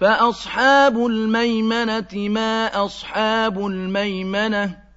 فأصحاب الميمنة ما أصحاب الميمنة